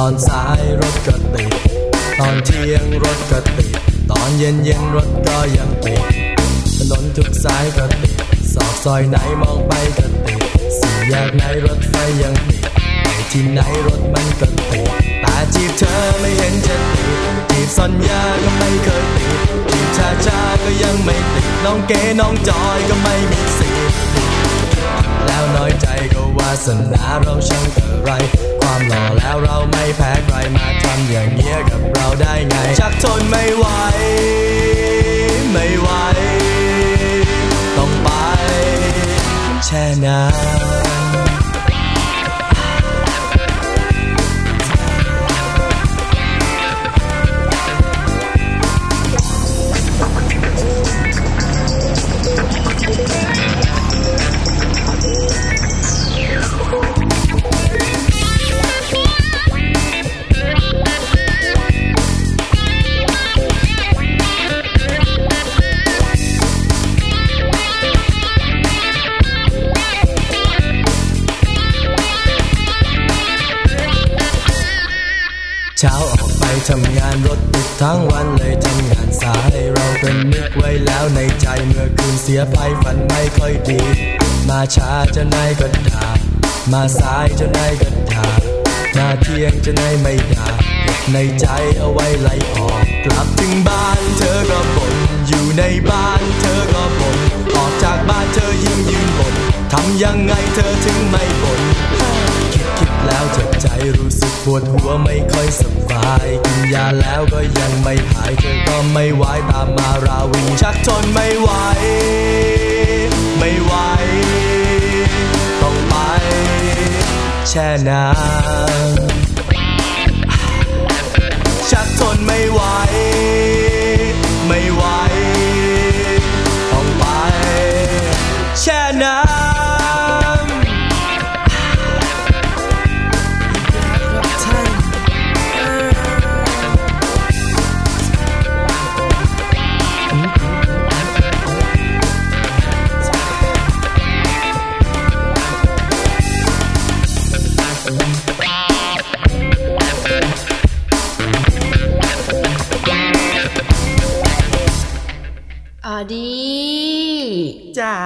ตอนสายรถก็ติด ตอนเที่ยงรถก็ติด ตอนเย็นเย็นรถก็ยังติด ถนนทุกสายก็ติด สอกซอยไหนมองไปก็ติด สี่แยกไหนรถไฟยังติดไปที่ไหนรถมันก็ติดแต่จีบเธอไม่เห็นจะติด จีบสัญญาก็ไม่เคยติด จีบชาชาก็ยังไม่ติด น้องเก๋น้องจอยก็ไม่มีสิทธิ์แล้วน้อยใจก็วาสนาเราช่างกระไร ความหล่อแล้วเราไม่แพ้ใครมาทำอย่างเงี้ยกับเราได้ไง ชักทนไม่ไหว ไม่ไหว ต้องไปแช่น้ำ ช้าออกไปทำงานรถติดทั้งวันเลยทำงานสายเราก็นนึกไว้แล้วในใจเมื่อคืนเสียไปฝันไม่ค่อยดี มาช้าจะนายก็ด่ามาสายจะนายก็ด่ามาเที่ยงจะนายไม่ด่าในใจเอาไว้ไล่ออก กลับถึงบ้านเธอก็บ่นอยู่ในบ้านเธอก็บ่นออกจากบ้านเธอยิ่งยืนบ่นทำยังไงเธอถึงไม่บ่นคิดคิดแล้วเจ็บใจรู้สึกปวดหัวไม่ค่อยสบานยาแล้วก็ยังไม่หายเธอก็ไม่ไหวตามมาราวิงชักทนไม่ไหว ไม่ไหว ต้องไป แช่น้ำชักทนไม่ไหว ดีจ๋า